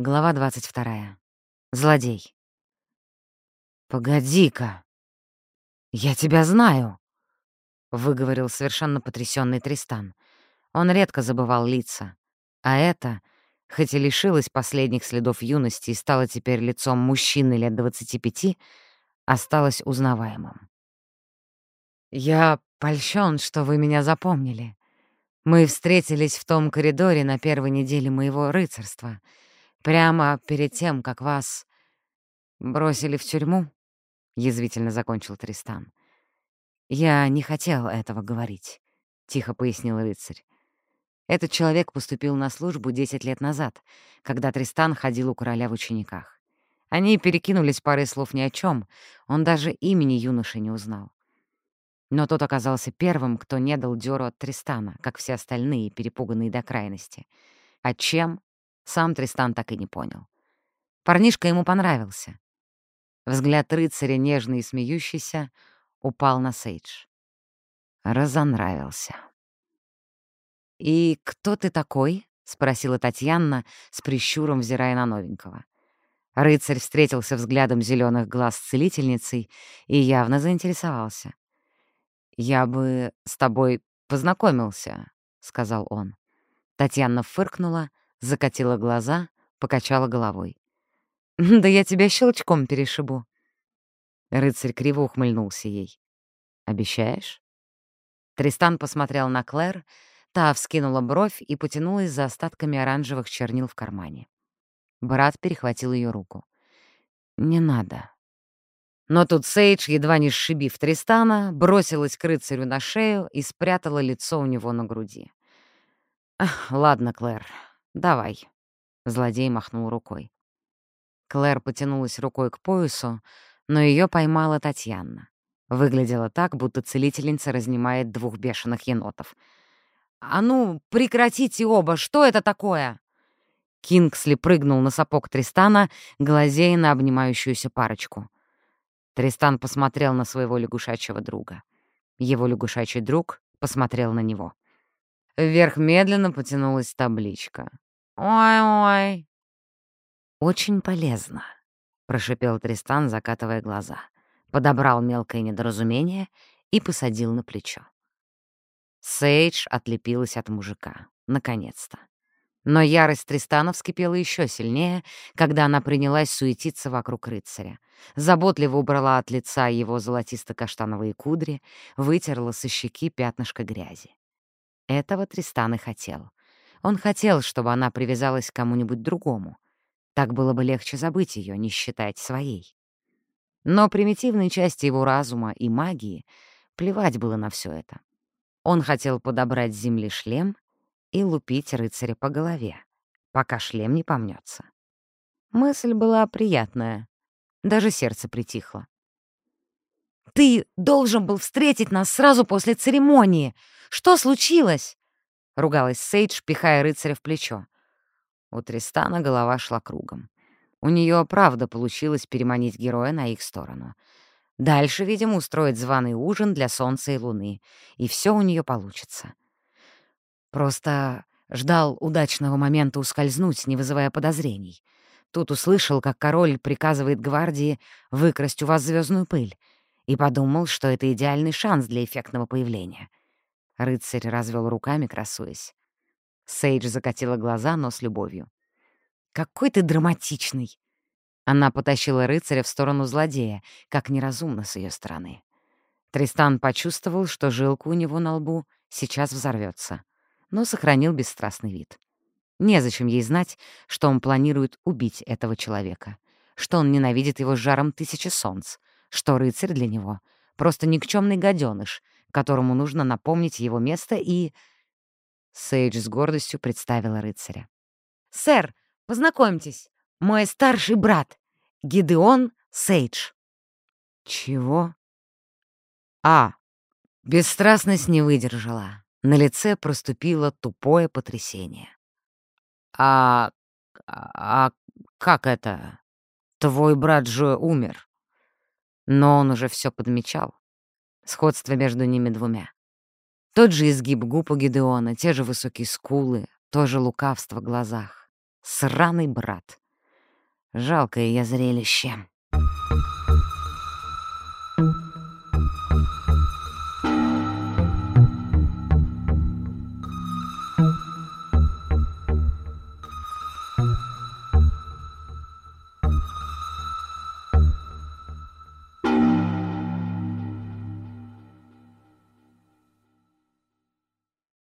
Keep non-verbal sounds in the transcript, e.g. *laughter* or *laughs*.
Глава 22. Злодей. «Погоди-ка! Я тебя знаю!» — выговорил совершенно потрясенный Тристан. Он редко забывал лица. А это, хоть и лишилось последних следов юности и стало теперь лицом мужчины лет 25, осталось узнаваемым. «Я польщен, что вы меня запомнили. Мы встретились в том коридоре на первой неделе моего рыцарства — Прямо перед тем, как вас бросили в тюрьму, — язвительно закончил Тристан. «Я не хотел этого говорить», — тихо пояснил рыцарь. Этот человек поступил на службу 10 лет назад, когда Тристан ходил у короля в учениках. Они перекинулись парой слов ни о чем, он даже имени юноши не узнал. Но тот оказался первым, кто не дал дёру от Тристана, как все остальные, перепуганные до крайности. А чем сам Тристан так и не понял. Парнишка ему понравился. Взгляд рыцаря, нежный и смеющийся, упал на Сейдж. Разонравился. «И кто ты такой?» — спросила Татьяна, с прищуром взирая на новенького. Рыцарь встретился взглядом зеленых глаз с целительницей и явно заинтересовался. «Я бы с тобой познакомился», — сказал он. Татьяна фыркнула, закатила глаза, покачала головой. *laughs* «Да я тебя щелчком перешибу». Рыцарь криво ухмыльнулся ей. «Обещаешь?» Тристан посмотрел на Клэр, та вскинула бровь и потянулась за остатками оранжевых чернил в кармане. Брат перехватил ее руку. «Не надо». Но тут Сейдж, едва не сшибив Тристана, бросилась к рыцарю на шею и спрятала лицо у него на груди. «Ладно, Клэр, «Давай», — злодей махнул рукой. Клэр потянулась рукой к поясу, но ее поймала Татьяна. Выглядела так, будто целительница разнимает двух бешеных енотов. «А ну, прекратите оба! Что это такое?» Кингсли прыгнул на сапог Тристана, глазея на обнимающуюся парочку. Тристан посмотрел на своего лягушачьего друга. Его лягушачий друг посмотрел на него. Вверх медленно потянулась табличка. «Ой-ой». «Очень полезно», — прошипел Тристан, закатывая глаза. Подобрал мелкое недоразумение и посадил на плечо. Сейдж отлепилась от мужика. Наконец-то. Но ярость Тристана вскипела еще сильнее, когда она принялась суетиться вокруг рыцаря. Заботливо убрала от лица его золотисто-каштановые кудри, вытерла со щеки пятнышко грязи. Этого Тристан и хотел. Он хотел, чтобы она привязалась к кому-нибудь другому. Так было бы легче забыть ее, не считать своей. Но примитивной части его разума и магии плевать было на все это. Он хотел подобрать с земли шлем и лупить рыцаря по голове, пока шлем не помнется. Мысль была приятная, даже сердце притихло. «Ты должен был встретить нас сразу после церемонии! Что случилось?» — ругалась Сейдж, пихая рыцаря в плечо. У Тристана голова шла кругом. У нее правда получилось переманить героя на их сторону. Дальше, видимо, устроить званый ужин для Солнца и Луны, и все у нее получится. Просто ждал удачного момента ускользнуть, не вызывая подозрений. Тут услышал, как король приказывает гвардии выкрасть у вас звездную пыль, и подумал, что это идеальный шанс для эффектного появления. Рыцарь развел руками, красуясь. Сейдж закатила глаза, но с любовью. «Какой ты драматичный!» Она потащила рыцаря в сторону злодея, как неразумно с ее стороны. Тристан почувствовал, что жилка у него на лбу сейчас взорвется, но сохранил бесстрастный вид. Незачем ей знать, что он планирует убить этого человека, что он ненавидит его жаром тысячи солнц, что рыцарь для него — просто никчемный гаденыш, которому нужно напомнить его место и... Сейдж с гордостью представила рыцаря. «Сэр, познакомьтесь, мой старший брат, Гидеон Сейдж». «Чего?» «А, бесстрастность не выдержала. На лице проступило тупое потрясение. «А... а как это? Твой брат же умер». Но он уже все подмечал. Сходство между ними двумя. Тот же изгиб губ у Гидеона, те же высокие скулы, то же лукавство в глазах. Сраный брат. Жалкое я зрелище.